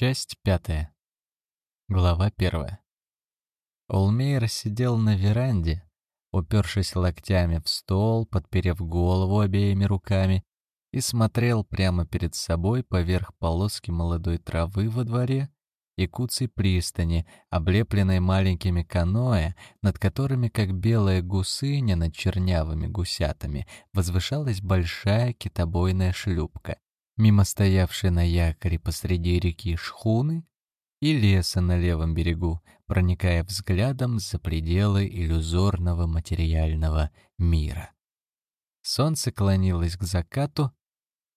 Часть пятая. Глава первая. Олмейер сидел на веранде, упершись локтями в стол, подперев голову обеими руками, и смотрел прямо перед собой поверх полоски молодой травы во дворе и куцей пристани, облепленной маленькими каноэ, над которыми, как белая гусыня над чернявыми гусятами, возвышалась большая китобойная шлюпка, мимо стоявшей на якоре посреди реки шхуны и леса на левом берегу, проникая взглядом за пределы иллюзорного материального мира. Солнце клонилось к закату,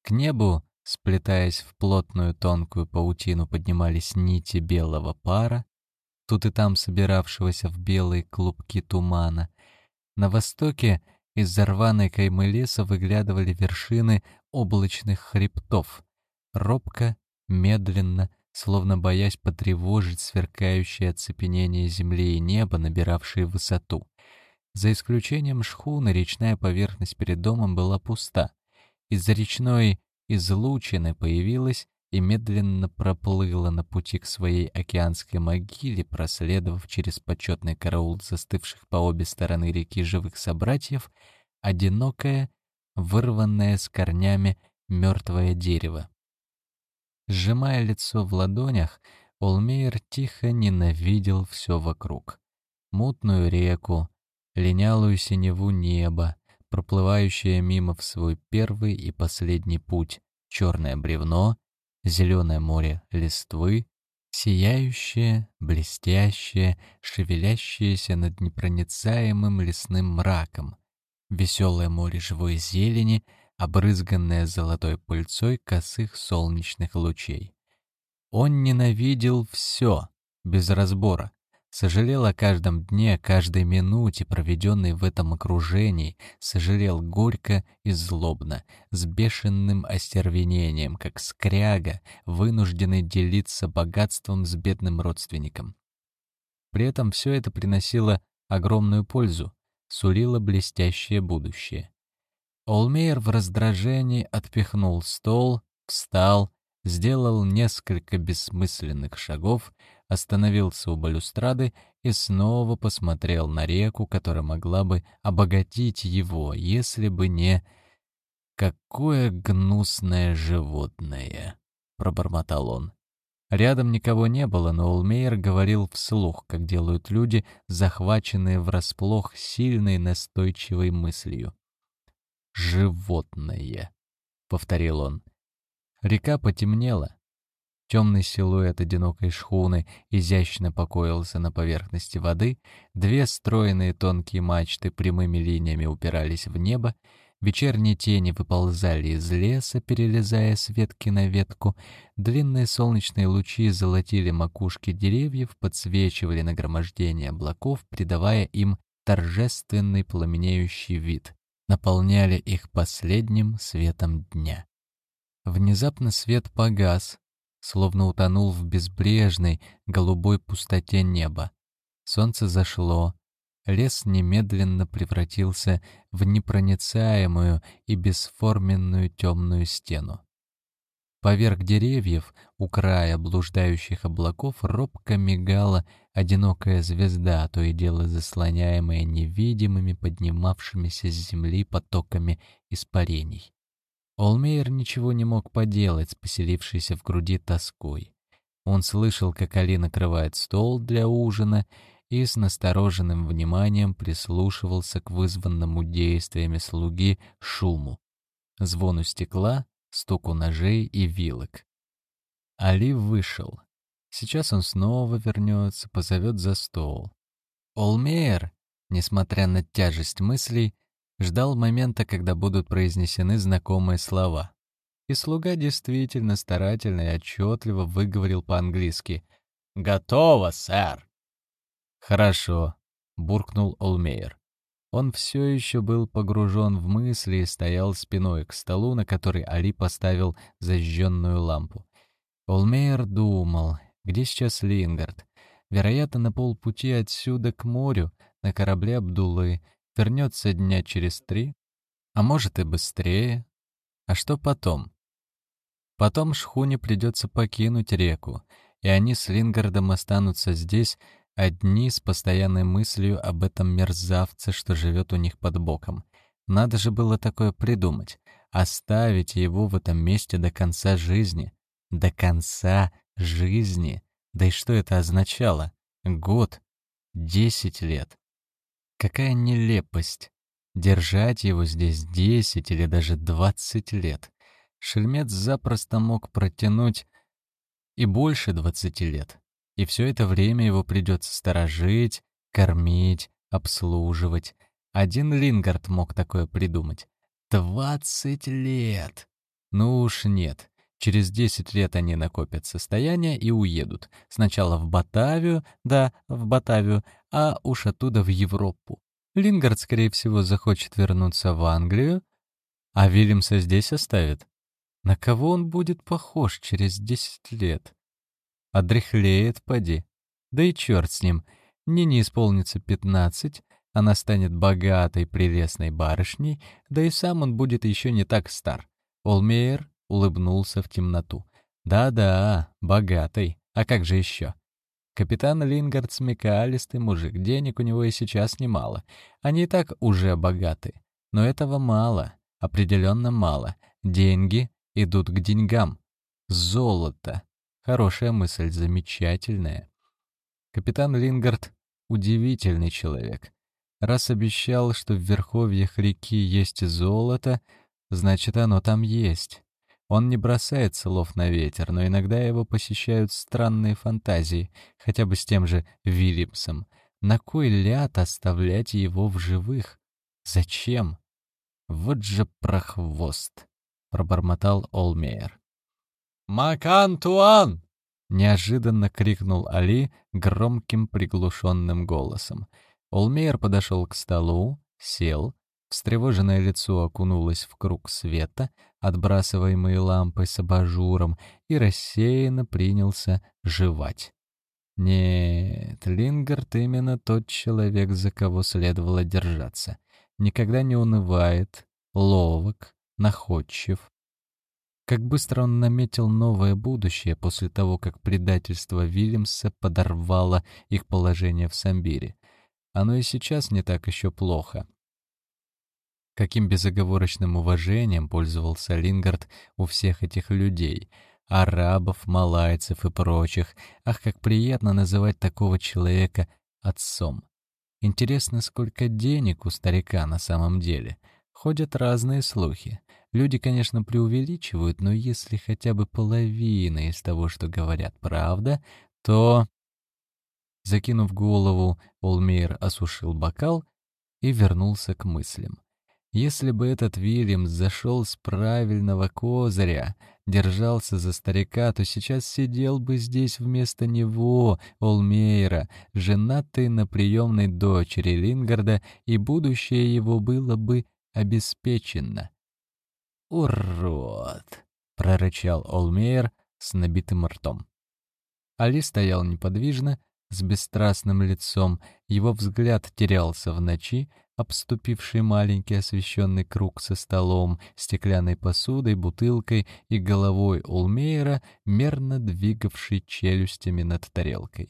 к небу, сплетаясь в плотную тонкую паутину, поднимались нити белого пара, тут и там собиравшегося в белые клубки тумана. На востоке из-за рваной каймы леса выглядывали вершины облачных хребтов. Робко, медленно, словно боясь потревожить сверкающее оцепенение земли и неба, набиравшие высоту. За исключением шхуны, речная поверхность перед домом была пуста. Из-за речной излучины появилась и медленно проплыла на пути к своей океанской могиле, проследовав через почетный караул застывших по обе стороны реки живых собратьев, одинокое, вырванное с корнями мертвое дерево. Сжимая лицо в ладонях, Олмейер тихо ненавидел все вокруг. Мутную реку, линялую синеву неба, проплывающее мимо в свой первый и последний путь, черное бревно, зеленое море листвы, сияющее, блестящее, шевелящееся над непроницаемым лесным мраком, веселое море живой зелени, обрызганное золотой пыльцой косых солнечных лучей. Он ненавидел все, без разбора, сожалел о каждом дне, каждой минуте, проведенной в этом окружении, сожалел горько и злобно, с бешеным остервенением, как скряга, вынужденный делиться богатством с бедным родственником. При этом все это приносило огромную пользу, сулило блестящее будущее. Олмейер в раздражении отпихнул стол, встал, сделал несколько бессмысленных шагов, остановился у балюстрады и снова посмотрел на реку, которая могла бы обогатить его, если бы не... «Какое гнусное животное!» — пробормотал он. Рядом никого не было, но Улмейер говорил вслух, как делают люди, захваченные врасплох сильной настойчивой мыслью. «Животное», — повторил он. Река потемнела. Темный силуэт одинокой шхуны изящно покоился на поверхности воды, две стройные тонкие мачты прямыми линиями упирались в небо, вечерние тени выползали из леса, перелезая с ветки на ветку, длинные солнечные лучи золотили макушки деревьев, подсвечивали нагромождение облаков, придавая им торжественный пламенеющий вид, наполняли их последним светом дня. Внезапно свет погас, словно утонул в безбрежной голубой пустоте неба. Солнце зашло, лес немедленно превратился в непроницаемую и бесформенную темную стену. Поверх деревьев, у края блуждающих облаков, робко мигала одинокая звезда, то и дело заслоняемая невидимыми поднимавшимися с земли потоками испарений. Олмейер ничего не мог поделать с поселившейся в груди тоской. Он слышал, как Али накрывает стол для ужина и с настороженным вниманием прислушивался к вызванному действиями слуги шуму, звону стекла, стуку ножей и вилок. Али вышел. Сейчас он снова вернется, позовет за стол. Олмейер, несмотря на тяжесть мыслей, ждал момента, когда будут произнесены знакомые слова. И слуга действительно старательно и отчетливо выговорил по-английски «Готово, сэр!» «Хорошо», — буркнул Олмейер. Он все еще был погружен в мысли и стоял спиной к столу, на который Али поставил зажженную лампу. Олмейер думал, где сейчас Лингард? Вероятно, на полпути отсюда к морю, на корабле Абдулы, вернется дня через три, а может и быстрее. А что потом? Потом шхуне придется покинуть реку, и они с Лингардом останутся здесь одни с постоянной мыслью об этом мерзавце, что живет у них под боком. Надо же было такое придумать. Оставить его в этом месте до конца жизни. До конца жизни. Да и что это означало? Год. Десять лет. Какая нелепость. Держать его здесь десять или даже двадцать лет. Шельмец запросто мог протянуть и больше двадцати лет. И все это время его придется сторожить, кормить, обслуживать. Один Лингард мог такое придумать. Двадцать лет! Ну уж нет. Через десять лет они накопят состояние и уедут. Сначала в Батавию, да, в Батавию, а уж оттуда в Европу. Лингард, скорее всего, захочет вернуться в Англию, а Вильямса здесь оставит. На кого он будет похож через десять лет? Одряхлеет, поди. Да и черт с ним. Мне не исполнится пятнадцать, она станет богатой, прелестной барышней, да и сам он будет еще не так стар. Олмейер улыбнулся в темноту. «Да-да, богатый. А как же еще?» Капитан Лингард смекалистый мужик, денег у него и сейчас немало. Они и так уже богаты. Но этого мало, определенно мало. Деньги идут к деньгам. Золото. Хорошая мысль, замечательная. Капитан Лингард — удивительный человек. Раз обещал, что в верховьях реки есть золото, значит, оно там есть. Он не бросает слов на ветер, но иногда его посещают странные фантазии, хотя бы с тем же Вильямсом. На кой ляд оставлять его в живых? Зачем? Вот же прохвост, — пробормотал Олмейер. «Макантуан!» — неожиданно крикнул Али громким приглушенным голосом. Олмейер подошел к столу, сел, встревоженное лицо окунулось в круг света, отбрасываемый лампой с абажуром, и рассеянно принялся жевать. Нет, Лингард именно тот человек, за кого следовало держаться. Никогда не унывает, ловок, находчив, как быстро он наметил новое будущее после того, как предательство Вильямса подорвало их положение в Самбире. Оно и сейчас не так еще плохо. Каким безоговорочным уважением пользовался Лингард у всех этих людей — арабов, малайцев и прочих. Ах, как приятно называть такого человека отцом. Интересно, сколько денег у старика на самом деле. Ходят разные слухи. Люди, конечно, преувеличивают, но если хотя бы половина из того, что говорят, правда, то... Закинув голову, Олмейр осушил бокал и вернулся к мыслям. Если бы этот Вильямс зашел с правильного козыря, держался за старика, то сейчас сидел бы здесь вместо него, Олмейра, женатый на приемной дочери Лингарда, и будущее его было бы обеспечено. «Урод!» — прорычал Олмейер с набитым ртом. Али стоял неподвижно, с бесстрастным лицом, его взгляд терялся в ночи, обступивший маленький освещенный круг со столом, стеклянной посудой, бутылкой и головой Олмейера, мерно двигавший челюстями над тарелкой.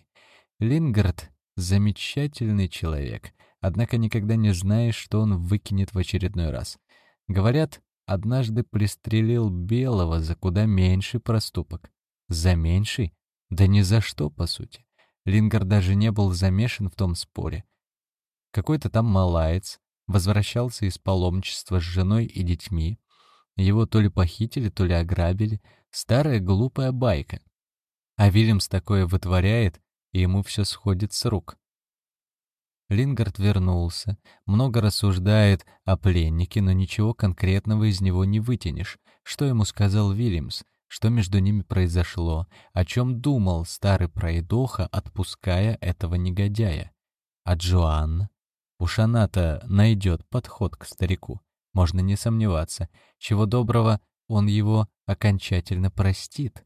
Лингард — замечательный человек, однако никогда не знаешь, что он выкинет в очередной раз. Говорят, однажды пристрелил Белого за куда меньший проступок. За меньший? Да ни за что, по сути. Лингар даже не был замешан в том споре. Какой-то там малаец возвращался из паломничества с женой и детьми. Его то ли похитили, то ли ограбили. Старая глупая байка. А Вильямс такое вытворяет, и ему все сходит с рук. Лингард вернулся, много рассуждает о пленнике, но ничего конкретного из него не вытянешь. Что ему сказал Вильямс? Что между ними произошло? О чем думал старый пройдоха, отпуская этого негодяя? А Джоанна? Уж она-то найдет подход к старику. Можно не сомневаться. Чего доброго, он его окончательно простит.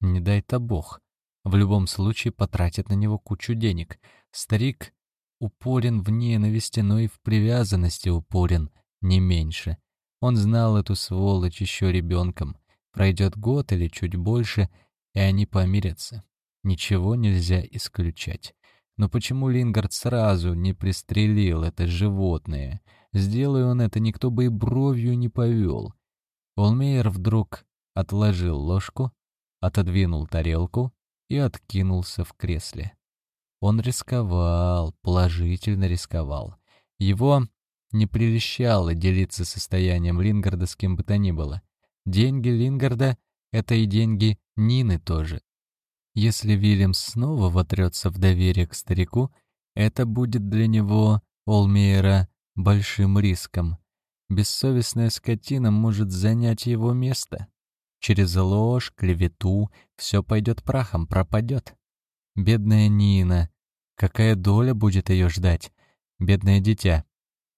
Не дай-то бог. В любом случае потратит на него кучу денег. Старик упорен в ненависти, но и в привязанности упорен не меньше. Он знал эту сволочь еще ребенком. Пройдет год или чуть больше, и они помирятся. Ничего нельзя исключать. Но почему Лингард сразу не пристрелил это животное? Сделай он это, никто бы и бровью не повел. Олмейер вдруг отложил ложку, отодвинул тарелку и откинулся в кресле. Он рисковал, положительно рисковал. Его не прельщало делиться состоянием Лингарда с кем бы то ни было. Деньги Лингарда — это и деньги Нины тоже. Если Вильямс снова вотрется в доверие к старику, это будет для него, Олмейера, большим риском. Бессовестная скотина может занять его место. Через ложь, клевету все пойдет прахом, пропадет. Бедная Нина. Какая доля будет ее ждать? Бедное дитя.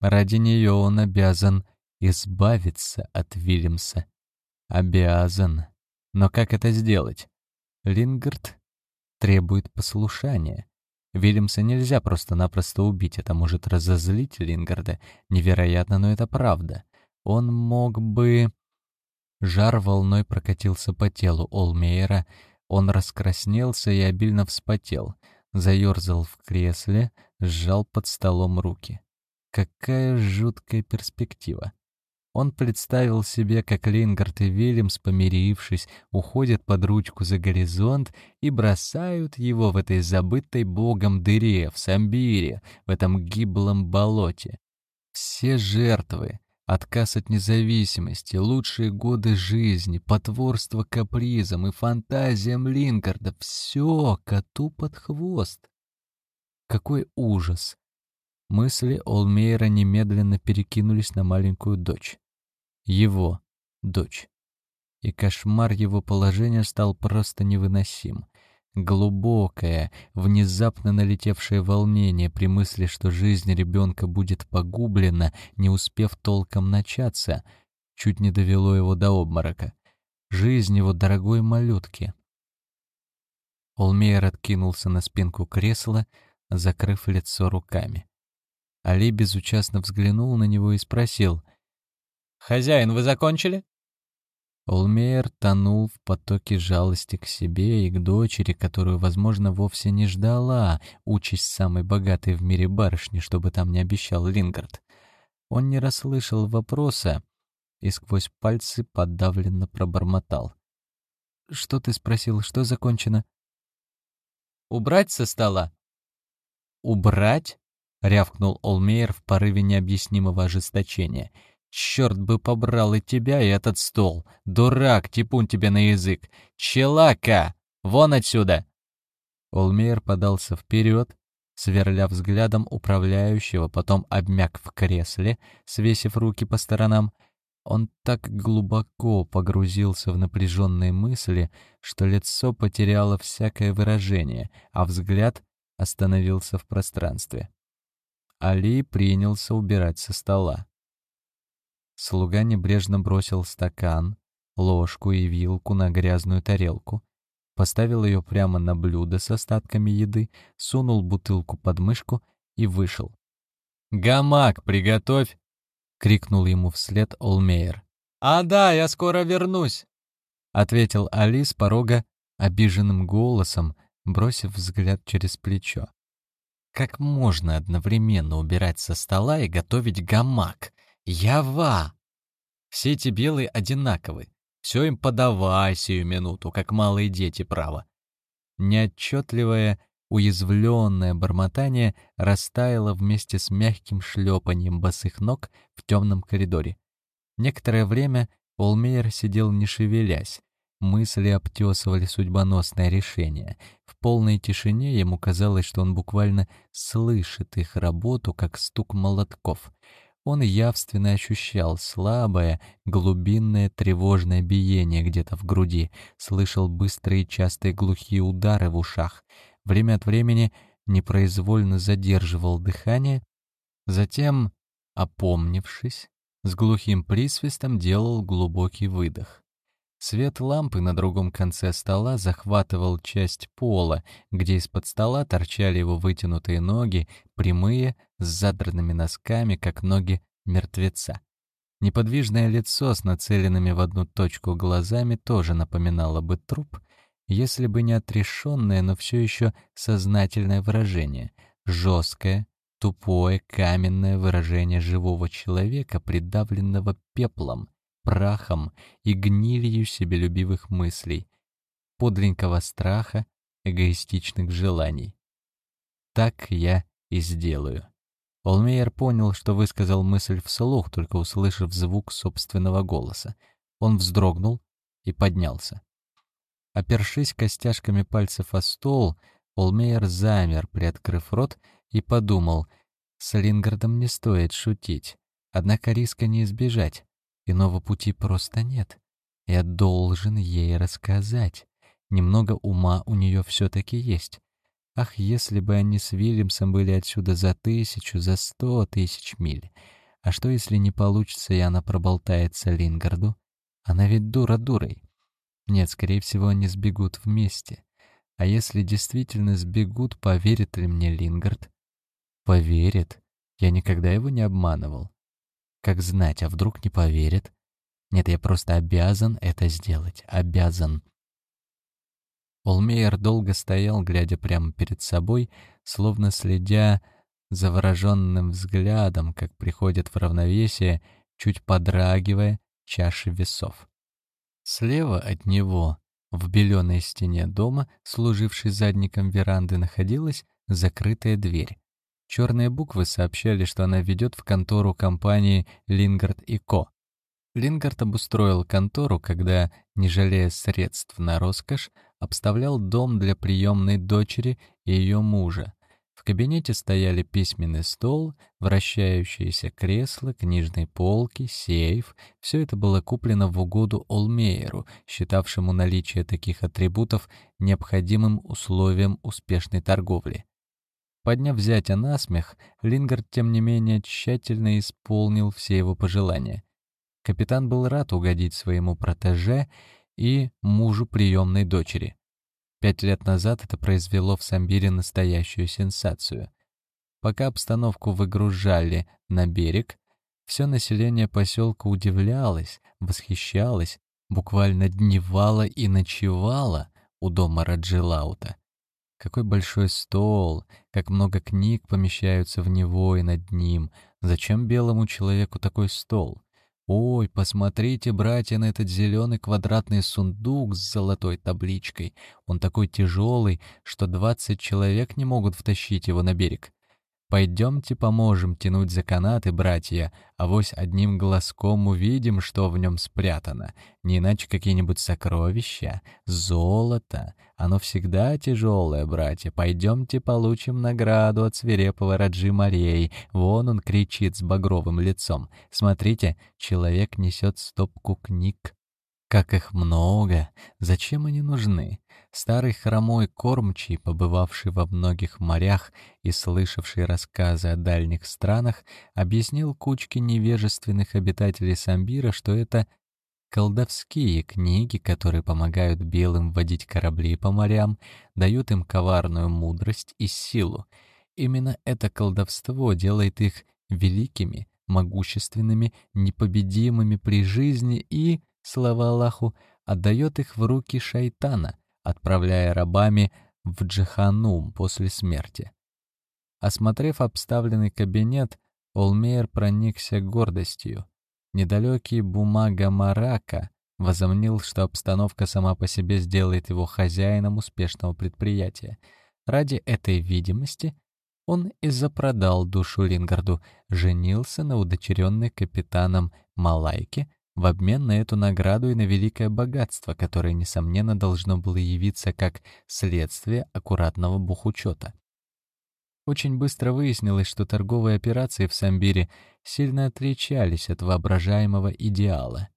Ради нее он обязан избавиться от Вильямса. Обязан. Но как это сделать? Лингард требует послушания. Вильямса нельзя просто-напросто убить, это может разозлить Лингарда. Невероятно, но это правда. Он мог бы... Жар волной прокатился по телу Олмейера. Он раскраснелся и обильно вспотел. Заерзал в кресле, сжал под столом руки. Какая жуткая перспектива. Он представил себе, как Лингард и Вильямс, помирившись, уходят под ручку за горизонт и бросают его в этой забытой богом дыре, в Самбире, в этом гиблом болоте. Все жертвы, отказ от независимости, лучшие годы жизни, потворство капризам и фантазиям Лингарда — все коту под хвост. Какой ужас! Мысли Олмейра немедленно перекинулись на маленькую дочь его дочь. И кошмар его положения стал просто невыносим. Глубокое, внезапно налетевшее волнение при мысли, что жизнь ребенка будет погублена, не успев толком начаться, чуть не довело его до обморока. Жизнь его дорогой малютки. Олмейер откинулся на спинку кресла, закрыв лицо руками. Али безучастно взглянул на него и спросил — «Хозяин, вы закончили?» Олмейер тонул в потоке жалости к себе и к дочери, которую, возможно, вовсе не ждала участь самой богатой в мире барышни, чтобы там не обещал Лингард. Он не расслышал вопроса и сквозь пальцы подавленно пробормотал. «Что ты спросил? Что закончено?» «Убрать со стола?» «Убрать?» — рявкнул Олмейер в порыве необъяснимого ожесточения — Черт бы побрал и тебя, и этот стол. Дурак, типун тебе на язык. Челака! Вон отсюда!» Олмейер подался вперед, сверля взглядом управляющего, потом обмяк в кресле, свесив руки по сторонам. Он так глубоко погрузился в напряженные мысли, что лицо потеряло всякое выражение, а взгляд остановился в пространстве. Али принялся убирать со стола. Слуга небрежно бросил стакан, ложку и вилку на грязную тарелку, поставил ее прямо на блюдо с остатками еды, сунул бутылку под мышку и вышел. «Гамак приготовь!» — крикнул ему вслед Олмейер. «А да, я скоро вернусь!» — ответил Али с порога обиженным голосом, бросив взгляд через плечо. «Как можно одновременно убирать со стола и готовить гамак?» Ява! Все эти белые одинаковы. Все им подавай сию минуту, как малые дети, право. Неотчетливое, уязвленное бормотание растаяло вместе с мягким шлепанием босых ног в темном коридоре. Некоторое время Олмейер сидел не шевелясь. Мысли обтесывали судьбоносное решение. В полной тишине ему казалось, что он буквально слышит их работу, как стук молотков — он явственно ощущал слабое, глубинное тревожное биение где-то в груди, слышал быстрые частые глухие удары в ушах, время от времени непроизвольно задерживал дыхание, затем, опомнившись, с глухим присвистом делал глубокий выдох. Свет лампы на другом конце стола захватывал часть пола, где из-под стола торчали его вытянутые ноги, прямые, с задранными носками, как ноги мертвеца. Неподвижное лицо с нацеленными в одну точку глазами тоже напоминало бы труп, если бы не отрешенное, но все еще сознательное выражение, жесткое, тупое, каменное выражение живого человека, придавленного пеплом, прахом и гнилью себелюбивых мыслей, подлинного страха, эгоистичных желаний. Так я и сделаю. Олмейер понял, что высказал мысль вслух, только услышав звук собственного голоса. Он вздрогнул и поднялся. Опершись костяшками пальцев о стол, Олмейер замер, приоткрыв рот, и подумал, с Лингардом не стоит шутить, однако риска не избежать, иного пути просто нет. Я должен ей рассказать. Немного ума у нее все-таки есть. Ах, если бы они с Вильямсом были отсюда за тысячу, за сто тысяч миль. А что, если не получится, и она проболтается Лингарду? Она ведь дура дурой. Нет, скорее всего, они сбегут вместе. А если действительно сбегут, поверит ли мне Лингард? Поверит. Я никогда его не обманывал. Как знать, а вдруг не поверит? Нет, я просто обязан это сделать. Обязан. Олмейер долго стоял, глядя прямо перед собой, словно следя завороженным взглядом, как приходит в равновесие, чуть подрагивая, чаши весов. Слева от него, в беленой стене дома, служившей задником веранды, находилась закрытая дверь. Черные буквы сообщали, что она ведет в контору компании «Лингард и Ко». Лингард обустроил контору, когда, не жалея средств на роскошь, обставлял дом для приемной дочери и ее мужа. В кабинете стояли письменный стол, вращающиеся кресла, книжные полки, сейф. Все это было куплено в угоду Олмейеру, считавшему наличие таких атрибутов необходимым условием успешной торговли. Подняв зятя на смех, Лингард, тем не менее, тщательно исполнил все его пожелания. Капитан был рад угодить своему протеже и мужу приемной дочери. Пять лет назад это произвело в Самбире настоящую сенсацию. Пока обстановку выгружали на берег, все население поселка удивлялось, восхищалось, буквально дневало и ночевало у дома Раджилаута. Какой большой стол, как много книг помещаются в него и над ним. Зачем белому человеку такой стол? Ой, посмотрите, братья, на этот зеленый квадратный сундук с золотой табличкой. Он такой тяжелый, что двадцать человек не могут втащить его на берег. Пойдемте поможем тянуть за канаты, братья, а вось одним глазком увидим, что в нем спрятано. Не иначе какие-нибудь сокровища, золото. Оно всегда тяжелое, братья. Пойдемте получим награду от свирепого Раджи Морей. Вон он кричит с багровым лицом. Смотрите, человек несет стопку книг. Как их много! Зачем они нужны? Старый хромой кормчий, побывавший во многих морях и слышавший рассказы о дальних странах, объяснил кучке невежественных обитателей Самбира, что это колдовские книги, которые помогают белым водить корабли по морям, дают им коварную мудрость и силу. Именно это колдовство делает их великими, могущественными, непобедимыми при жизни и слава Аллаху, отдает их в руки шайтана, отправляя рабами в Джиханум после смерти. Осмотрев обставленный кабинет, Олмейер проникся гордостью. Недалекий бумага Марака возомнил, что обстановка сама по себе сделает его хозяином успешного предприятия. Ради этой видимости он и запродал душу Лингарду, женился на удочеренной капитаном Малайке, в обмен на эту награду и на великое богатство, которое, несомненно, должно было явиться как следствие аккуратного бухучета. Очень быстро выяснилось, что торговые операции в Самбире сильно отличались от воображаемого идеала.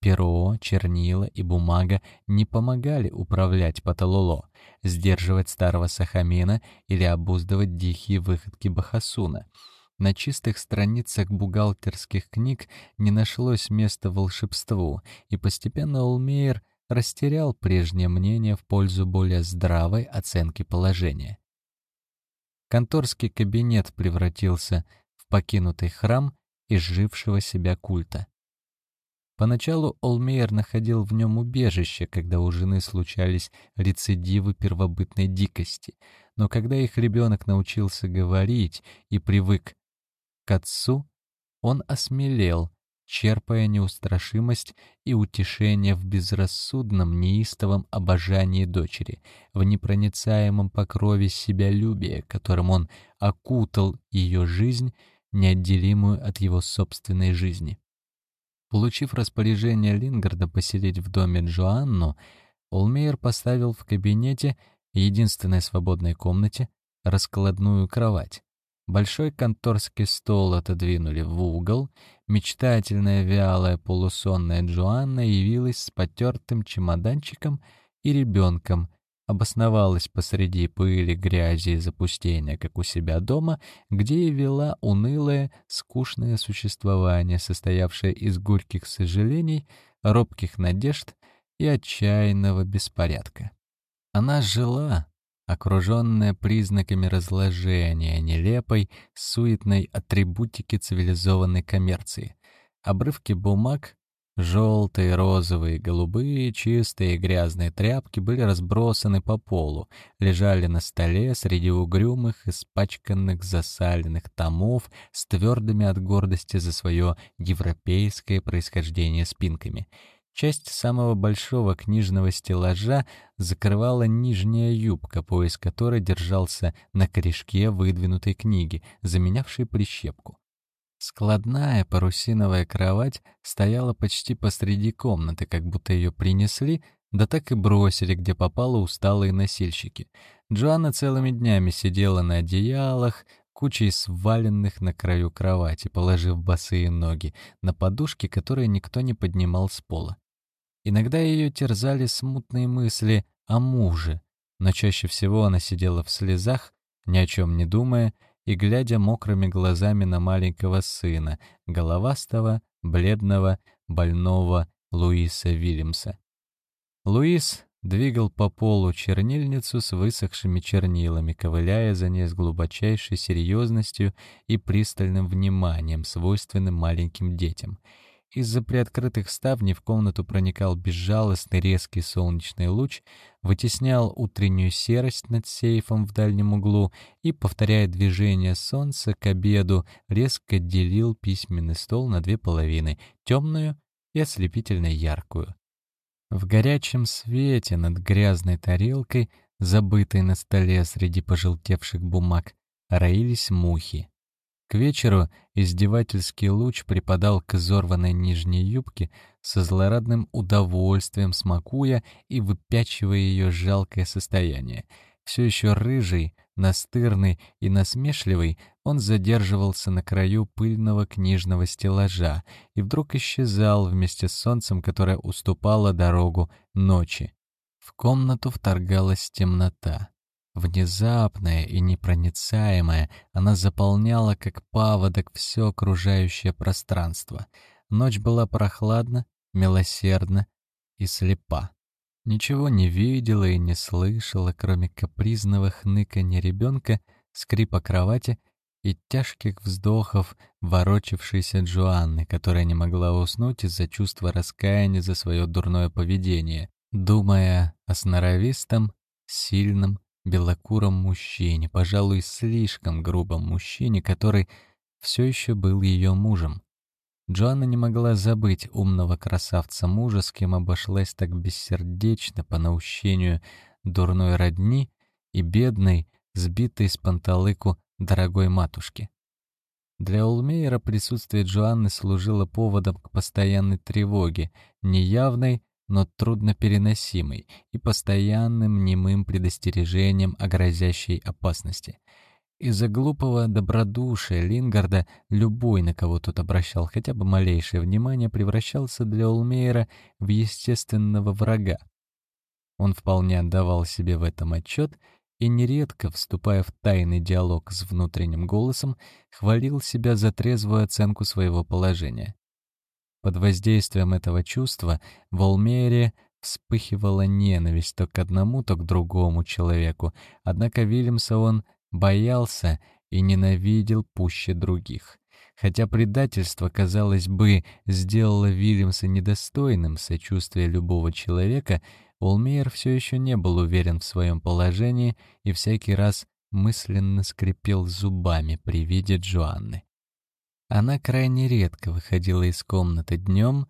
Перо, чернила и бумага не помогали управлять Паталоло, сдерживать старого Сахамина или обуздывать дикие выходки Бахасуна — на чистых страницах бухгалтерских книг не нашлось места волшебству, и постепенно Олмейер растерял прежнее мнение в пользу более здравой оценки положения. Конторский кабинет превратился в покинутый храм изжившего себя культа. Поначалу Олмейер находил в нем убежище, когда у жены случались рецидивы первобытной дикости. Но когда их ребенок научился говорить и привык к отцу, он осмелел, черпая неустрашимость и утешение в безрассудном, неистовом обожании дочери, в непроницаемом покрове себялюбия, которым он окутал ее жизнь, неотделимую от его собственной жизни. Получив распоряжение Лингарда поселить в доме Джоанну, Олмейер поставил в кабинете, единственной свободной комнате, раскладную кровать. Большой конторский стол отодвинули в угол, мечтательная, вялая, полусонная Джоанна явилась с потертым чемоданчиком и ребенком, обосновалась посреди пыли, грязи и запустения, как у себя дома, где и вела унылое, скучное существование, состоявшее из горьких сожалений, робких надежд и отчаянного беспорядка. Она жила, окруженная признаками разложения, нелепой, суетной атрибутики цивилизованной коммерции. Обрывки бумаг, Желтые, розовые, голубые, чистые и грязные тряпки были разбросаны по полу, лежали на столе среди угрюмых, испачканных, засаленных томов с твердыми от гордости за свое европейское происхождение спинками. Часть самого большого книжного стеллажа закрывала нижняя юбка, пояс которой держался на корешке выдвинутой книги, заменявшей прищепку. Складная парусиновая кровать стояла почти посреди комнаты, как будто ее принесли, да так и бросили, где попало усталые носильщики. Джоанна целыми днями сидела на одеялах, кучей сваленных на краю кровати, положив босые ноги на подушки, которые никто не поднимал с пола. Иногда ее терзали смутные мысли о муже, но чаще всего она сидела в слезах, ни о чем не думая, и глядя мокрыми глазами на маленького сына, головастого, бледного, больного Луиса Вильямса. Луис двигал по полу чернильницу с высохшими чернилами, ковыляя за ней с глубочайшей серьезностью и пристальным вниманием, свойственным маленьким детям — из-за приоткрытых ставней в комнату проникал безжалостный резкий солнечный луч, вытеснял утреннюю серость над сейфом в дальнем углу и, повторяя движение солнца к обеду, резко делил письменный стол на две половины — темную и ослепительно яркую. В горячем свете над грязной тарелкой, забытой на столе среди пожелтевших бумаг, роились мухи. К вечеру издевательский луч припадал к изорванной нижней юбке со злорадным удовольствием смакуя и выпячивая ее жалкое состояние. Все еще рыжий, настырный и насмешливый, он задерживался на краю пыльного книжного стеллажа и вдруг исчезал вместе с солнцем, которое уступало дорогу ночи. В комнату вторгалась темнота. Внезапная и непроницаемая, она заполняла, как паводок, все окружающее пространство. Ночь была прохладна, милосердна и слепа. Ничего не видела и не слышала, кроме капризного хныканья ребенка, скрипа кровати и тяжких вздохов ворочавшейся Джоанны, которая не могла уснуть из-за чувства раскаяния за свое дурное поведение, думая о сноровистом, сильном, белокуром мужчине, пожалуй, слишком грубом мужчине, который все еще был ее мужем. Джоанна не могла забыть умного красавца мужа, с кем обошлась так бессердечно по наущению дурной родни и бедной, сбитой с панталыку дорогой матушки. Для Олмейера присутствие Джоанны служило поводом к постоянной тревоге, неявной, но труднопереносимой и постоянным немым предостережением о грозящей опасности. Из-за глупого добродушия Лингарда любой, на кого тот обращал хотя бы малейшее внимание, превращался для Олмейера в естественного врага. Он вполне отдавал себе в этом отчет и нередко, вступая в тайный диалог с внутренним голосом, хвалил себя за трезвую оценку своего положения. Под воздействием этого чувства в Олмере вспыхивала ненависть то к одному, то к другому человеку, однако Вильямса он боялся и ненавидел пуще других. Хотя предательство, казалось бы, сделало Вильямса недостойным сочувствия любого человека, Олмейер все еще не был уверен в своем положении и всякий раз мысленно скрипел зубами при виде Джоанны. Она крайне редко выходила из комнаты днем,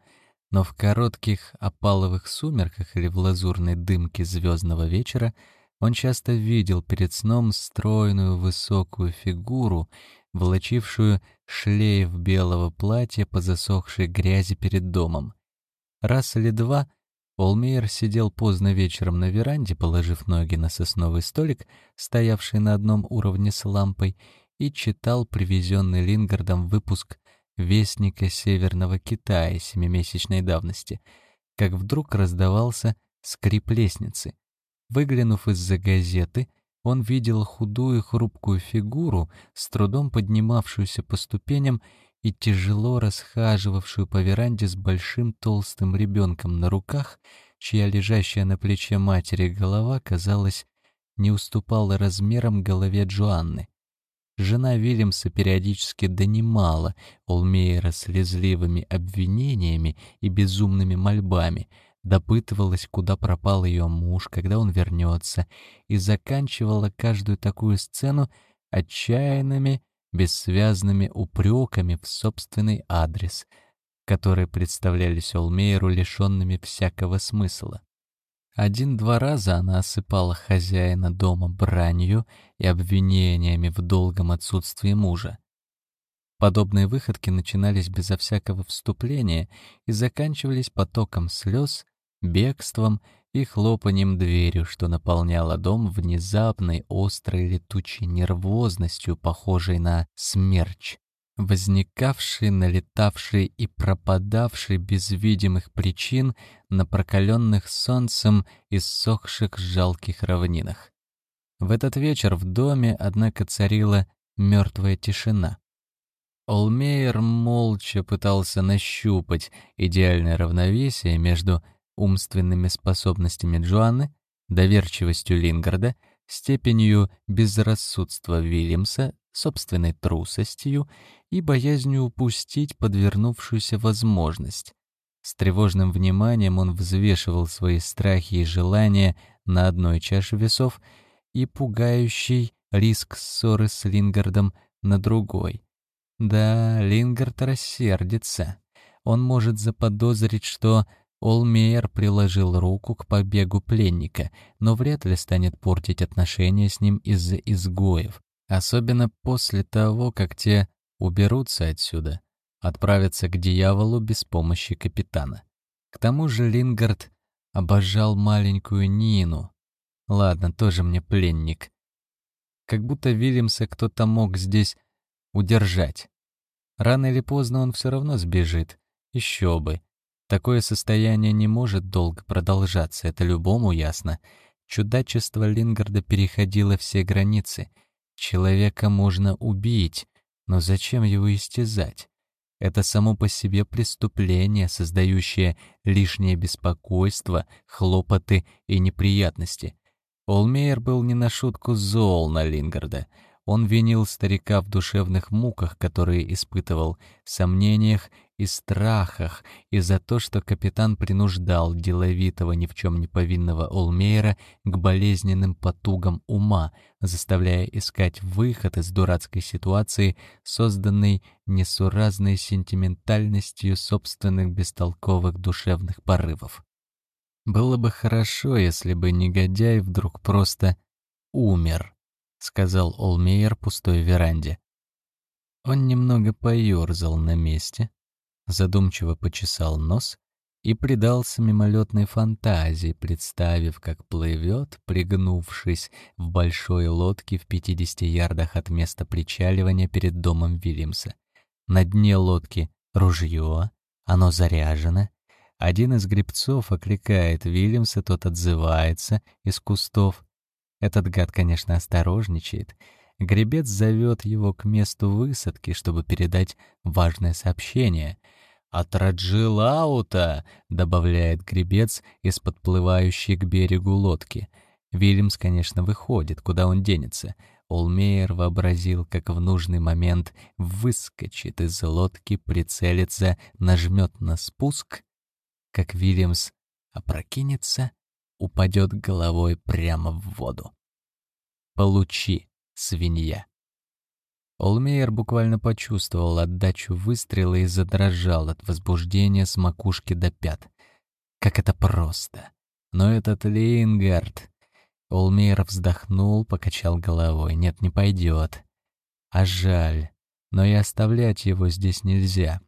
но в коротких опаловых сумерках или в лазурной дымке звездного вечера он часто видел перед сном стройную высокую фигуру, волочившую шлейф белого платья по засохшей грязи перед домом. Раз или два Олмейер сидел поздно вечером на веранде, положив ноги на сосновый столик, стоявший на одном уровне с лампой, и читал привезенный Лингардом выпуск «Вестника Северного Китая» семимесячной давности, как вдруг раздавался скрип лестницы. Выглянув из-за газеты, он видел худую хрупкую фигуру, с трудом поднимавшуюся по ступеням и тяжело расхаживавшую по веранде с большим толстым ребенком на руках, чья лежащая на плече матери голова, казалось, не уступала размерам голове Джоанны. Жена Вильямса периодически донимала Олмейера слезливыми обвинениями и безумными мольбами, допытывалась, куда пропал ее муж, когда он вернется, и заканчивала каждую такую сцену отчаянными, бессвязными упреками в собственный адрес, которые представлялись Олмейеру лишенными всякого смысла. Один-два раза она осыпала хозяина дома бранью и обвинениями в долгом отсутствии мужа. Подобные выходки начинались безо всякого вступления и заканчивались потоком слез, бегством и хлопанием дверью, что наполняло дом внезапной, острой летучей нервозностью, похожей на смерч возникавший, налетавший и пропадавший без видимых причин на прокаленных солнцем и иссохших жалких равнинах. В этот вечер в доме, однако, царила мертвая тишина. Олмейер молча пытался нащупать идеальное равновесие между умственными способностями Джоанны, доверчивостью Лингарда, степенью безрассудства Вильямса, собственной трусостью и боязнью упустить подвернувшуюся возможность. С тревожным вниманием он взвешивал свои страхи и желания на одной чаше весов и пугающий риск ссоры с Лингардом на другой. Да, Лингард рассердится. Он может заподозрить, что Олмейер приложил руку к побегу пленника, но вряд ли станет портить отношения с ним из-за изгоев. Особенно после того, как те уберутся отсюда, отправятся к дьяволу без помощи капитана. К тому же Лингард обожал маленькую Нину. Ладно, тоже мне пленник. Как будто Вильямса кто-то мог здесь удержать. Рано или поздно он все равно сбежит. Еще бы. Такое состояние не может долго продолжаться, это любому ясно. Чудачество Лингарда переходило все границы. Человека можно убить, но зачем его истязать? Это само по себе преступление, создающее лишнее беспокойство, хлопоты и неприятности. Олмейер был не на шутку зол на Лингарда. Он винил старика в душевных муках, которые испытывал, сомнениях и страхах, и за то, что капитан принуждал деловитого ни в чем не повинного Олмейера к болезненным потугам ума, заставляя искать выход из дурацкой ситуации, созданной несуразной сентиментальностью собственных бестолковых душевных порывов. Было бы хорошо, если бы негодяй вдруг просто умер сказал Олмейер пустой веранде. Он немного поерзал на месте, задумчиво почесал нос и предался мимолетной фантазии, представив, как плывет, пригнувшись в большой лодке в 50 ярдах от места причаливания перед домом Вильямса. На дне лодки ружье, оно заряжено. Один из гребцов окликает Вильямса, тот отзывается из кустов. Этот гад, конечно, осторожничает. Гребец зовет его к месту высадки, чтобы передать важное сообщение. «От Раджилаута!» — добавляет гребец из подплывающей к берегу лодки. Вильямс, конечно, выходит, куда он денется. Олмейер вообразил, как в нужный момент выскочит из лодки, прицелится, нажмет на спуск, как Вильямс опрокинется, упадет головой прямо в воду. «Получи, свинья!» Олмейер буквально почувствовал отдачу выстрела и задрожал от возбуждения с макушки до пят. Как это просто! Но этот Лейнгард... Олмейер вздохнул, покачал головой. Нет, не пойдет. А жаль. Но и оставлять его здесь нельзя.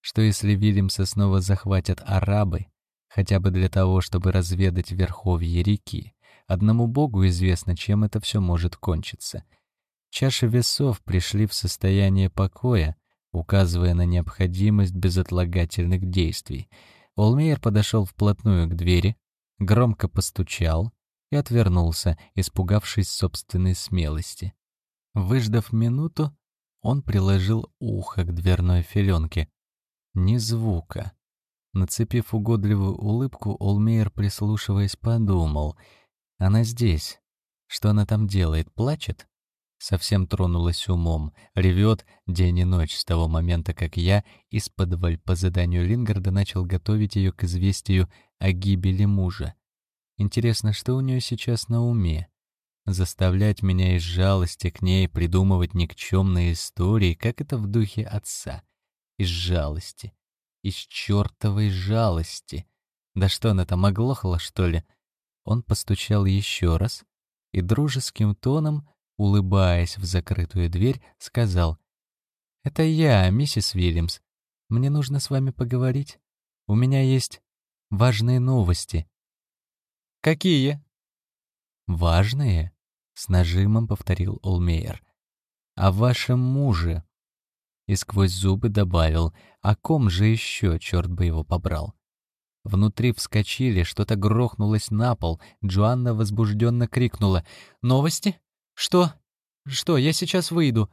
Что если Вильямса снова захватят арабы, хотя бы для того, чтобы разведать верховье реки? Одному богу известно, чем это все может кончиться. Чаши весов пришли в состояние покоя, указывая на необходимость безотлагательных действий. Олмейер подошел вплотную к двери, громко постучал и отвернулся, испугавшись собственной смелости. Выждав минуту, он приложил ухо к дверной филенке. Ни звука. Нацепив угодливую улыбку, Олмейер, прислушиваясь, подумал. «Она здесь. Что она там делает? Плачет?» совсем тронулась умом, ревет день и ночь с того момента, как я из-под по заданию Лингарда начал готовить ее к известию о гибели мужа. Интересно, что у нее сейчас на уме? Заставлять меня из жалости к ней придумывать никчемные истории, как это в духе отца. Из жалости. Из чертовой жалости. Да что она там, оглохла, что ли? Он постучал еще раз и дружеским тоном улыбаясь в закрытую дверь, сказал, «Это я, миссис Вильямс. Мне нужно с вами поговорить. У меня есть важные новости». «Какие?» «Важные?» — с нажимом повторил Олмейер. «О вашем муже». И сквозь зубы добавил, «О ком же еще, черт бы его побрал?» Внутри вскочили, что-то грохнулось на пол. Джоанна возбужденно крикнула. «Новости? «Что? Что, я сейчас выйду?»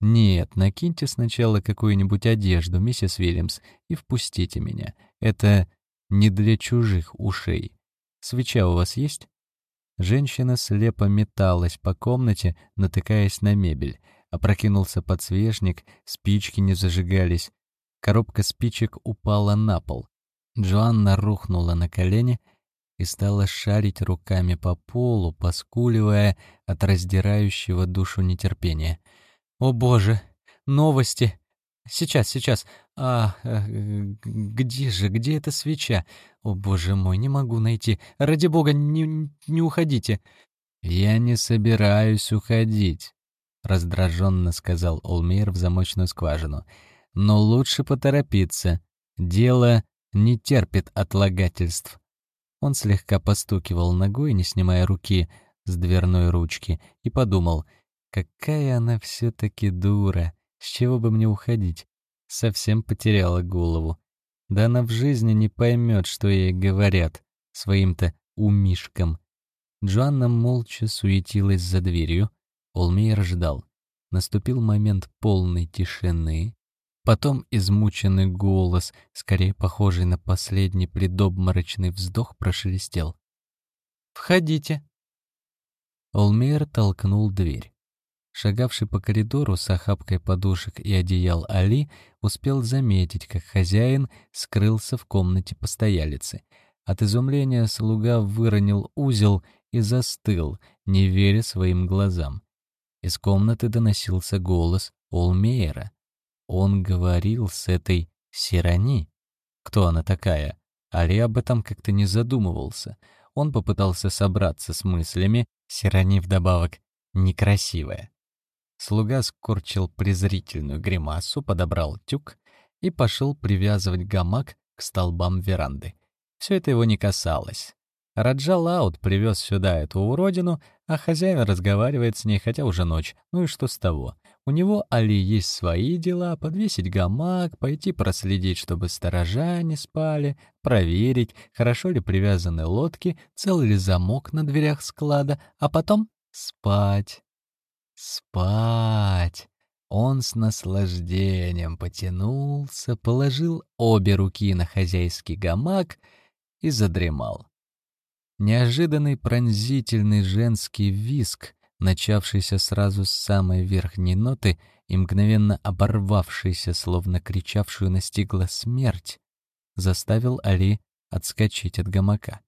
«Нет, накиньте сначала какую-нибудь одежду, миссис Вильямс, и впустите меня. Это не для чужих ушей. Свеча у вас есть?» Женщина слепо металась по комнате, натыкаясь на мебель. Опрокинулся подсвечник, спички не зажигались. Коробка спичек упала на пол. Джоанна рухнула на колени, и стала шарить руками по полу, поскуливая от раздирающего душу нетерпения. «О боже! Новости! Сейчас, сейчас! А, э, где же, где эта свеча? О боже мой, не могу найти! Ради бога, не, не уходите!» «Я не собираюсь уходить», — раздраженно сказал Олмейр в замочную скважину. «Но лучше поторопиться. Дело не терпит отлагательств». Он слегка постукивал ногой, не снимая руки с дверной ручки, и подумал, какая она все-таки дура, с чего бы мне уходить? Совсем потеряла голову. Да она в жизни не поймет, что ей говорят, своим-то умишкам. Джоанна молча суетилась за дверью. Олмейер ждал. Наступил момент полной тишины, Потом измученный голос, скорее похожий на последний предобморочный вздох, прошелестел. «Входите». Олмейер толкнул дверь. Шагавший по коридору с охапкой подушек и одеял Али успел заметить, как хозяин скрылся в комнате постоялицы. От изумления слуга выронил узел и застыл, не веря своим глазам. Из комнаты доносился голос Олмейера. Он говорил с этой Сирани. Кто она такая? Али об этом как-то не задумывался. Он попытался собраться с мыслями, Сирани вдобавок некрасивая. Слуга скорчил презрительную гримасу, подобрал тюк и пошел привязывать гамак к столбам веранды. Все это его не касалось. Раджа Лаут привез сюда эту уродину, а хозяин разговаривает с ней, хотя уже ночь. Ну и что с того? У него Али есть свои дела, подвесить гамак, пойти проследить, чтобы сторожа не спали, проверить, хорошо ли привязаны лодки, цел ли замок на дверях склада, а потом спать. Спать. Он с наслаждением потянулся, положил обе руки на хозяйский гамак и задремал. Неожиданный пронзительный женский виск начавшийся сразу с самой верхней ноты и мгновенно оборвавшийся, словно кричавшую настигла смерть, заставил Али отскочить от гамака.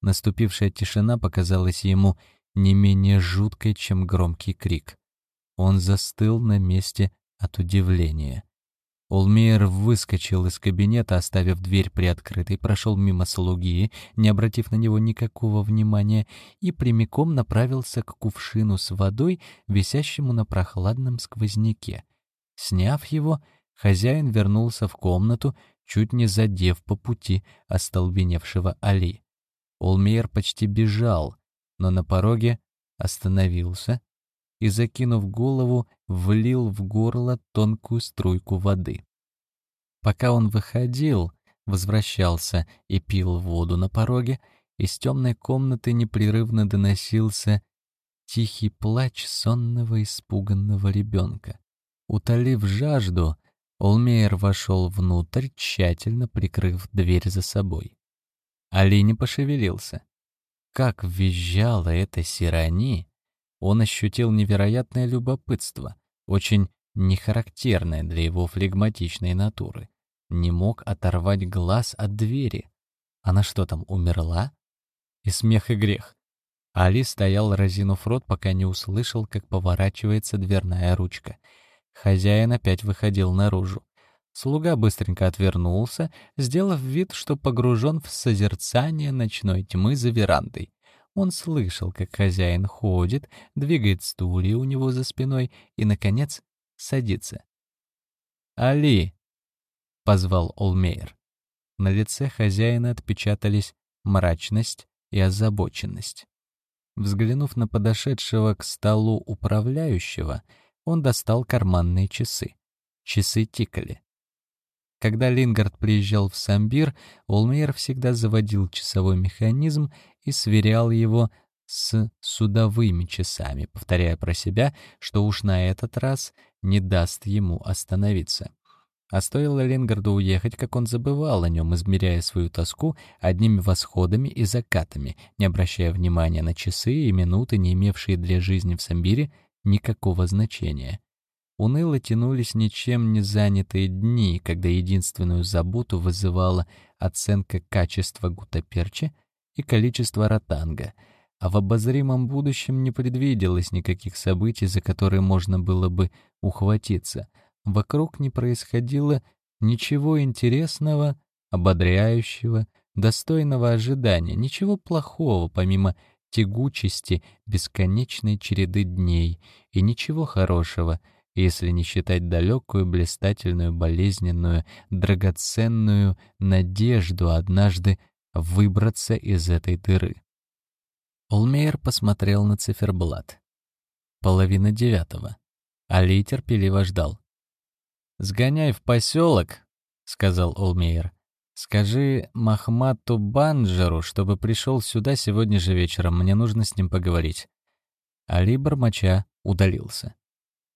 Наступившая тишина показалась ему не менее жуткой, чем громкий крик. Он застыл на месте от удивления. Олмейер выскочил из кабинета, оставив дверь приоткрытой, прошел мимо слуги, не обратив на него никакого внимания, и прямиком направился к кувшину с водой, висящему на прохладном сквозняке. Сняв его, хозяин вернулся в комнату, чуть не задев по пути остолбеневшего Али. Олмейер почти бежал, но на пороге остановился и, закинув голову, влил в горло тонкую струйку воды. Пока он выходил, возвращался и пил воду на пороге, из темной комнаты непрерывно доносился тихий плач сонного испуганного ребенка. Утолив жажду, Олмейер вошел внутрь, тщательно прикрыв дверь за собой. Али не пошевелился. Как визжала эта сирани, он ощутил невероятное любопытство, очень нехарактерное для его флегматичной натуры. Не мог оторвать глаз от двери. Она что там, умерла? И смех, и грех. Али стоял, разинув рот, пока не услышал, как поворачивается дверная ручка. Хозяин опять выходил наружу. Слуга быстренько отвернулся, сделав вид, что погружен в созерцание ночной тьмы за верандой. Он слышал, как хозяин ходит, двигает стулья у него за спиной и, наконец, садится. «Али!» — позвал Олмейер. На лице хозяина отпечатались мрачность и озабоченность. Взглянув на подошедшего к столу управляющего, он достал карманные часы. Часы тикали. Когда Лингард приезжал в Самбир, Олмейер всегда заводил часовой механизм и сверял его с судовыми часами, повторяя про себя, что уж на этот раз не даст ему остановиться. А стоило Лингарду уехать, как он забывал о нем, измеряя свою тоску одними восходами и закатами, не обращая внимания на часы и минуты, не имевшие для жизни в Самбире никакого значения. Уныло тянулись ничем не занятые дни, когда единственную заботу вызывала оценка качества гутаперчи и количества ротанга, а в обозримом будущем не предвиделось никаких событий, за которые можно было бы ухватиться. Вокруг не происходило ничего интересного, ободряющего, достойного ожидания, ничего плохого, помимо тягучести бесконечной череды дней, и ничего хорошего — если не считать далекую, блистательную, болезненную, драгоценную надежду однажды выбраться из этой дыры. Олмейер посмотрел на циферблат. Половина девятого. Али терпеливо ждал. «Сгоняй в поселок», — сказал Олмейер. «Скажи Махмату Банджеру, чтобы пришел сюда сегодня же вечером. Мне нужно с ним поговорить». Али Бармача удалился.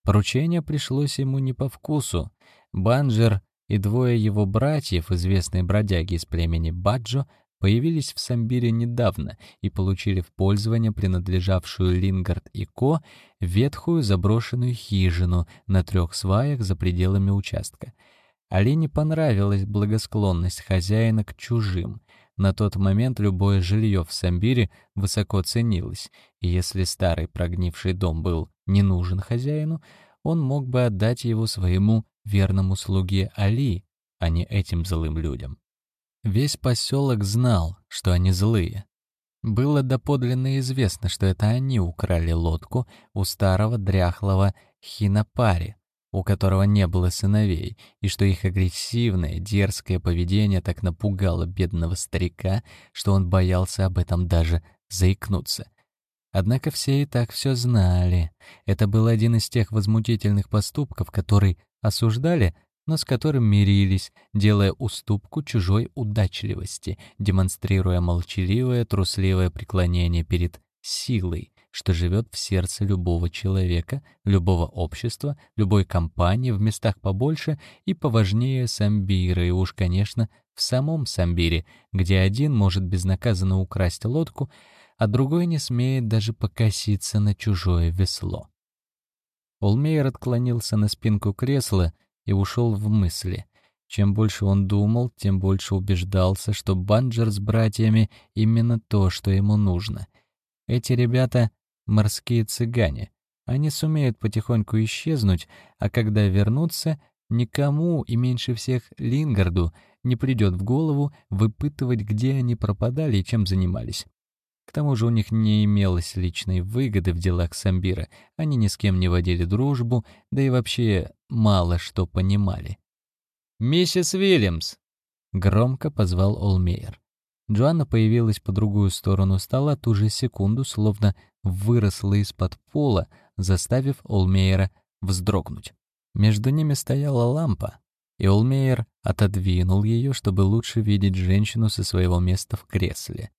Поручение пришлось ему не по вкусу. Банджер и двое его братьев, известные бродяги из племени Баджо, появились в Самбире недавно и получили в пользование принадлежавшую Лингард и Ко ветхую заброшенную хижину на трех сваях за пределами участка. Олене понравилась благосклонность хозяина к чужим. На тот момент любое жилье в Самбире высоко ценилось, и если старый прогнивший дом был не нужен хозяину, он мог бы отдать его своему верному слуге Али, а не этим злым людям. Весь поселок знал, что они злые. Было доподлинно известно, что это они украли лодку у старого дряхлого Хинапари, у которого не было сыновей, и что их агрессивное, дерзкое поведение так напугало бедного старика, что он боялся об этом даже заикнуться. Однако все и так все знали. Это был один из тех возмутительных поступков, которые осуждали, но с которым мирились, делая уступку чужой удачливости, демонстрируя молчаливое, трусливое преклонение перед силой, что живет в сердце любого человека, любого общества, любой компании в местах побольше и поважнее Самбира, и уж, конечно, в самом Самбире, где один может безнаказанно украсть лодку, а другой не смеет даже покоситься на чужое весло. Олмейер отклонился на спинку кресла и ушел в мысли. Чем больше он думал, тем больше убеждался, что Банджер с братьями именно то, что ему нужно. Эти ребята — морские цыгане. Они сумеют потихоньку исчезнуть, а когда вернутся, никому и меньше всех Лингарду не придет в голову выпытывать, где они пропадали и чем занимались. К тому же у них не имелось личной выгоды в делах Самбира, они ни с кем не водили дружбу, да и вообще мало что понимали. «Миссис Вильямс!» — громко позвал Олмейер. Джоанна появилась по другую сторону стола ту же секунду, словно выросла из-под пола, заставив Олмейера вздрогнуть. Между ними стояла лампа, и Олмейер отодвинул ее, чтобы лучше видеть женщину со своего места в кресле.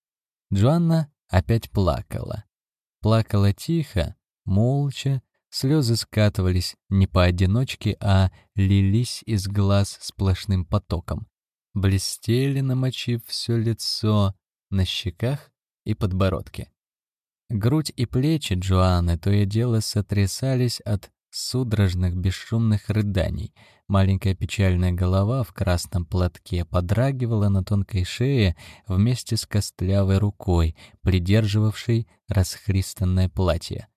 Джоанна опять плакала. Плакала тихо, молча, слезы скатывались не поодиночке, а лились из глаз сплошным потоком. Блестели, намочив все лицо на щеках и подбородке. Грудь и плечи Джоанны то и дело сотрясались от судорожных бесшумных рыданий. Маленькая печальная голова в красном платке подрагивала на тонкой шее вместе с костлявой рукой, придерживавшей расхристанное платье.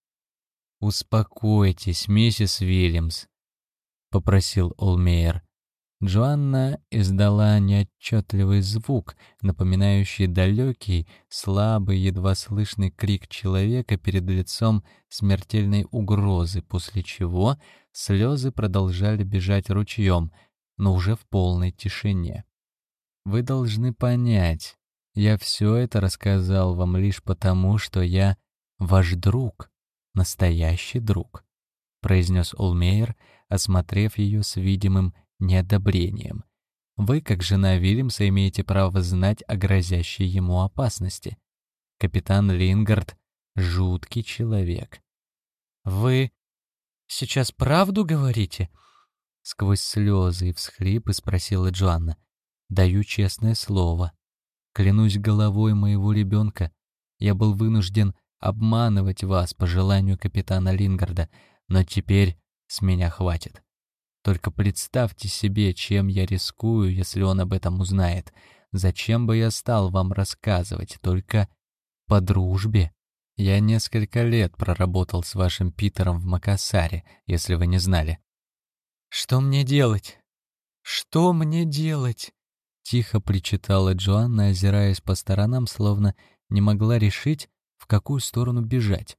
«Успокойтесь, миссис Вильямс», — попросил Олмейер. Джоанна издала неотчетливый звук, напоминающий далекий, слабый, едва слышный крик человека перед лицом смертельной угрозы, после чего слезы продолжали бежать ручьем, но уже в полной тишине. «Вы должны понять, я все это рассказал вам лишь потому, что я ваш друг, настоящий друг», — произнес Олмейер, осмотрев ее с видимым неодобрением. Вы, как жена Вильямса, имеете право знать о грозящей ему опасности. Капитан Лингард — жуткий человек. «Вы сейчас правду говорите?» Сквозь слезы и всхлипы спросила Джоанна. «Даю честное слово. Клянусь головой моего ребенка, я был вынужден обманывать вас по желанию капитана Лингарда, но теперь с меня хватит. Только представьте себе, чем я рискую, если он об этом узнает. Зачем бы я стал вам рассказывать? Только по дружбе. Я несколько лет проработал с вашим Питером в Макасаре, если вы не знали. Что мне делать? Что мне делать? Тихо причитала Джоанна, озираясь по сторонам, словно не могла решить, в какую сторону бежать.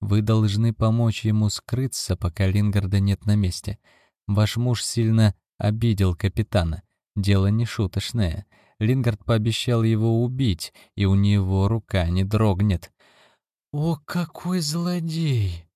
Вы должны помочь ему скрыться, пока Лингарда нет на месте. Ваш муж сильно обидел капитана. Дело не шуточное. Лингард пообещал его убить, и у него рука не дрогнет. «О, какой злодей!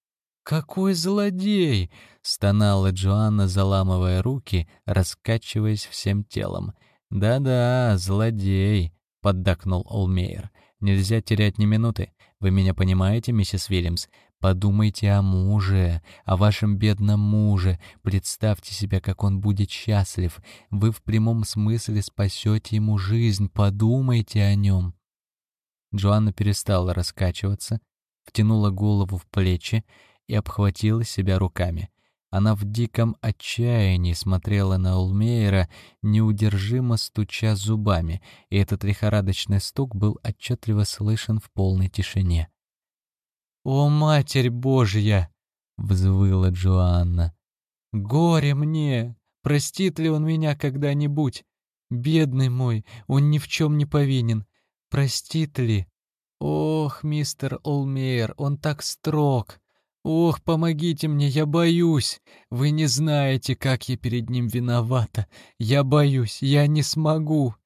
Какой злодей!» — стонала Джоанна, заламывая руки, раскачиваясь всем телом. «Да-да, злодей!» — поддакнул Олмейер. «Нельзя терять ни минуты. Вы меня понимаете, миссис Вильямс? Подумайте о муже, о вашем бедном муже. Представьте себе, как он будет счастлив. Вы в прямом смысле спасете ему жизнь. Подумайте о нем. Джоанна перестала раскачиваться, втянула голову в плечи и обхватила себя руками. Она в диком отчаянии смотрела на Улмейера, неудержимо стуча зубами, и этот лихорадочный стук был отчетливо слышен в полной тишине. «О, Матерь Божья!» — взвыла Джоанна. «Горе мне! Простит ли он меня когда-нибудь? Бедный мой, он ни в чем не повинен. Простит ли? Ох, мистер Олмейер, он так строг. Ох, помогите мне, я боюсь. Вы не знаете, как я перед ним виновата. Я боюсь, я не смогу.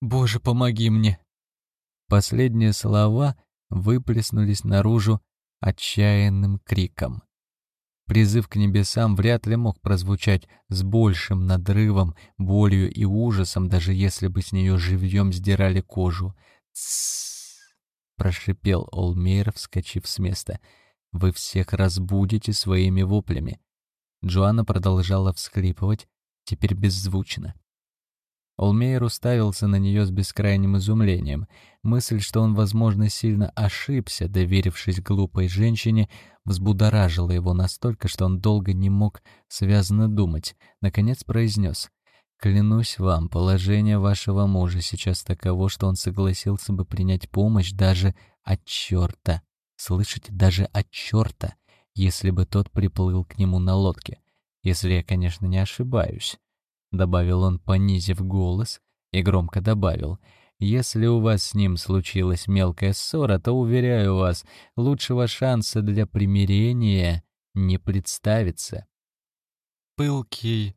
Боже, помоги мне!» Последние слова выплеснулись наружу отчаянным криком. Призыв к небесам вряд ли мог прозвучать с большим надрывом, болью и ужасом, даже если бы с нее живьем сдирали кожу. «Тссс!» — прошипел Олмейр, вскочив с места. «Вы всех разбудите своими воплями». Джоанна продолжала всхлипывать, теперь беззвучно. Олмейер уставился на нее с бескрайним изумлением. Мысль, что он, возможно, сильно ошибся, доверившись глупой женщине, взбудоражила его настолько, что он долго не мог связанно думать. Наконец произнес. «Клянусь вам, положение вашего мужа сейчас таково, что он согласился бы принять помощь даже от черта. Слышите, даже от черта, если бы тот приплыл к нему на лодке. Если я, конечно, не ошибаюсь». — добавил он, понизив голос, и громко добавил, «Если у вас с ним случилась мелкая ссора, то, уверяю вас, лучшего шанса для примирения не представится». Пылкий,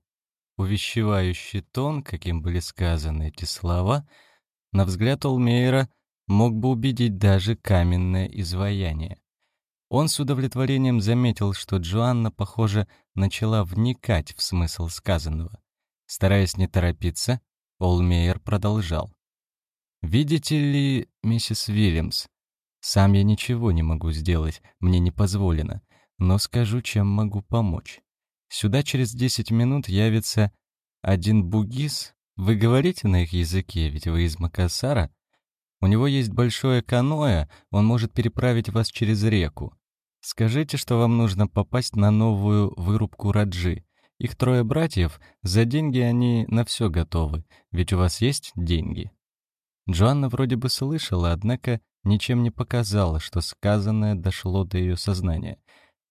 увещевающий тон, каким были сказаны эти слова, на взгляд Олмейера мог бы убедить даже каменное изваяние. Он с удовлетворением заметил, что Джоанна, похоже, начала вникать в смысл сказанного. Стараясь не торопиться, Олмейер продолжал. «Видите ли, миссис Вильямс, сам я ничего не могу сделать, мне не позволено, но скажу, чем могу помочь. Сюда через десять минут явится один бугис. Вы говорите на их языке, ведь вы из Макасара? У него есть большое каноэ, он может переправить вас через реку. Скажите, что вам нужно попасть на новую вырубку Раджи. Их трое братьев, за деньги они на все готовы, ведь у вас есть деньги». Джоанна вроде бы слышала, однако ничем не показала, что сказанное дошло до ее сознания.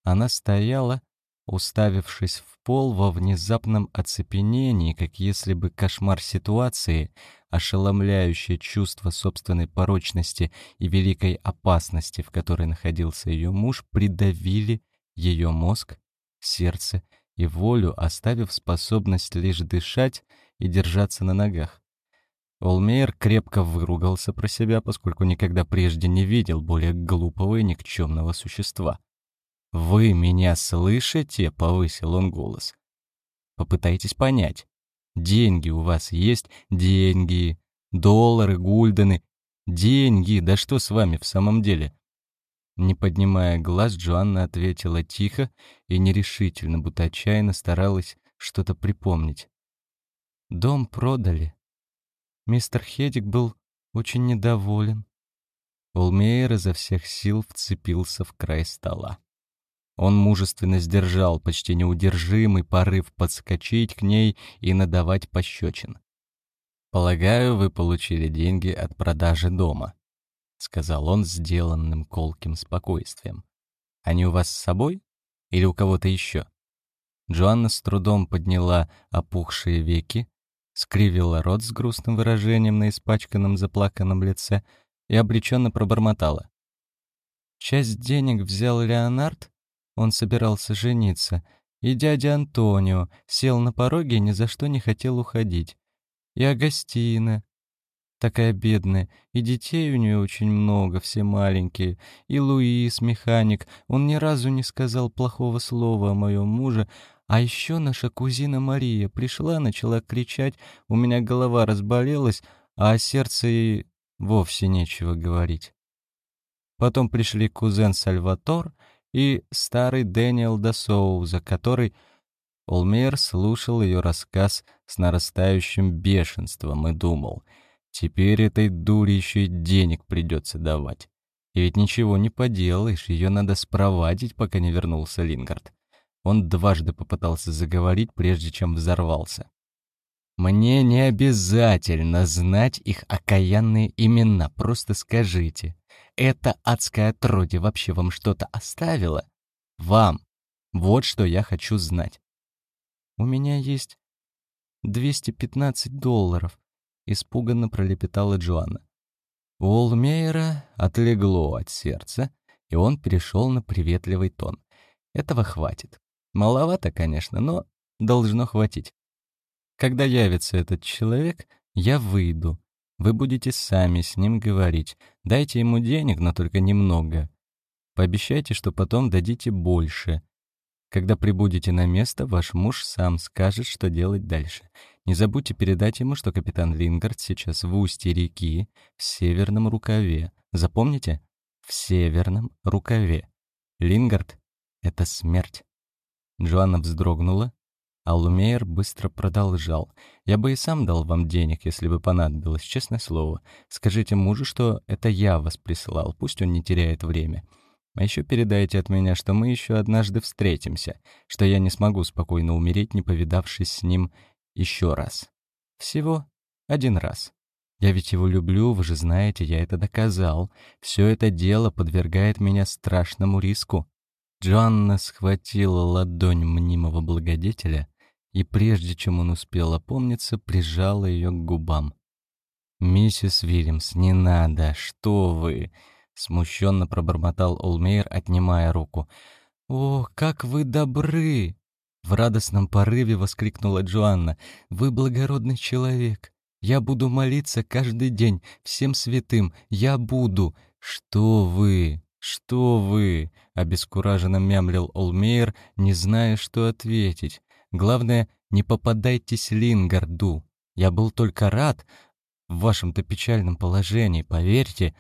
Она стояла, уставившись в пол во внезапном оцепенении, как если бы кошмар ситуации, ошеломляющее чувство собственной порочности и великой опасности, в которой находился ее муж, придавили ее мозг, сердце и волю, оставив способность лишь дышать и держаться на ногах. Олмейер крепко выругался про себя, поскольку никогда прежде не видел более глупого и никчемного существа. «Вы меня слышите?» — повысил он голос. «Попытайтесь понять. Деньги у вас есть? Деньги. Доллары, гульдены. Деньги. Да что с вами в самом деле? Не поднимая глаз, Джоанна ответила тихо и нерешительно, будто отчаянно старалась что-то припомнить. «Дом продали. Мистер Хедик был очень недоволен». Олмейер изо всех сил вцепился в край стола. Он мужественно сдержал почти неудержимый порыв подскочить к ней и надавать пощечин. «Полагаю, вы получили деньги от продажи дома», — сказал он сделанным колким спокойствием. «Они у вас с собой? Или у кого-то еще?» Джоанна с трудом подняла опухшие веки, скривила рот с грустным выражением на испачканном заплаканном лице и обреченно пробормотала. «Часть денег взял Леонард, он собирался жениться, и дядя Антонио сел на пороге и ни за что не хотел уходить. И Агастина, такая бедная, и детей у нее очень много, все маленькие. И Луис, механик, он ни разу не сказал плохого слова о моем муже, а еще наша кузина Мария пришла, начала кричать, у меня голова разболелась, а о сердце ей вовсе нечего говорить. Потом пришли кузен Сальватор и старый Дэниел да Соуза, который... Олмейер слушал ее рассказ с нарастающим бешенством и думал — Теперь этой дуре еще и денег придется давать. И ведь ничего не поделаешь, ее надо спровадить, пока не вернулся Лингард. Он дважды попытался заговорить, прежде чем взорвался. «Мне не обязательно знать их окаянные имена, просто скажите. Это адское отродье вообще вам что-то оставило? Вам. Вот что я хочу знать». «У меня есть 215 долларов», испуганно пролепетала Джоанна. У Олмейера отлегло от сердца, и он перешел на приветливый тон. Этого хватит. Маловато, конечно, но должно хватить. Когда явится этот человек, я выйду. Вы будете сами с ним говорить. Дайте ему денег, но только немного. Пообещайте, что потом дадите больше. Когда прибудете на место, ваш муж сам скажет, что делать дальше. Не забудьте передать ему, что капитан Лингард сейчас в устье реки, в северном рукаве. Запомните? В северном рукаве. Лингард — это смерть. Джоанна вздрогнула, Алумейр быстро продолжал. «Я бы и сам дал вам денег, если бы понадобилось, честное слово. Скажите мужу, что это я вас присылал, пусть он не теряет время. А еще передайте от меня, что мы еще однажды встретимся, что я не смогу спокойно умереть, не повидавшись с ним еще раз. Всего один раз. Я ведь его люблю, вы же знаете, я это доказал. Все это дело подвергает меня страшному риску. Джоанна схватила ладонь мнимого благодетеля и, прежде чем он успел опомниться, прижала ее к губам. «Миссис Вильямс, не надо, что вы!» — смущенно пробормотал Олмейер, отнимая руку. «О, как вы добры!» В радостном порыве воскликнула Джоанна. «Вы благородный человек. Я буду молиться каждый день всем святым. Я буду. Что вы? Что вы? Обескураженно мямлил Олмейер, не зная, что ответить. Главное, не попадайтесь Лингарду. Я был только рад в вашем-то печальном положении, поверьте.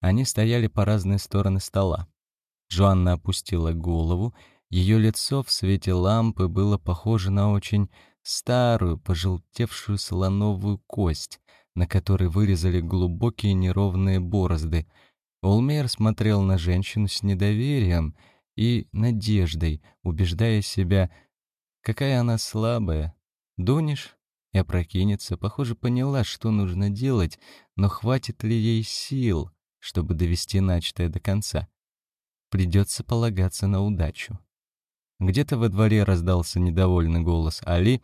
Они стояли по разные стороны стола. Джоанна опустила голову. Ее лицо в свете лампы было похоже на очень старую, пожелтевшую слоновую кость, на которой вырезали глубокие неровные борозды. Олмейер смотрел на женщину с недоверием и надеждой, убеждая себя, какая она слабая. Дунешь и опрокинется, похоже, поняла, что нужно делать, но хватит ли ей сил, чтобы довести начатое до конца? Придется полагаться на удачу. Где-то во дворе раздался недовольный голос Али.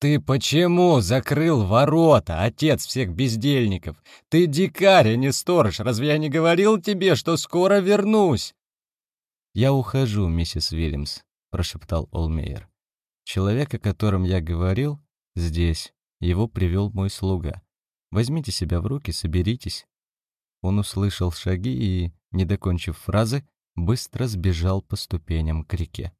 «Ты почему закрыл ворота, отец всех бездельников? Ты дикарь, а не сторож. Разве я не говорил тебе, что скоро вернусь?» «Я ухожу, миссис Вильямс», — прошептал Олмейер. «Человек, о котором я говорил, здесь. Его привел мой слуга. Возьмите себя в руки, соберитесь». Он услышал шаги и, не докончив фразы, быстро сбежал по ступеням к реке.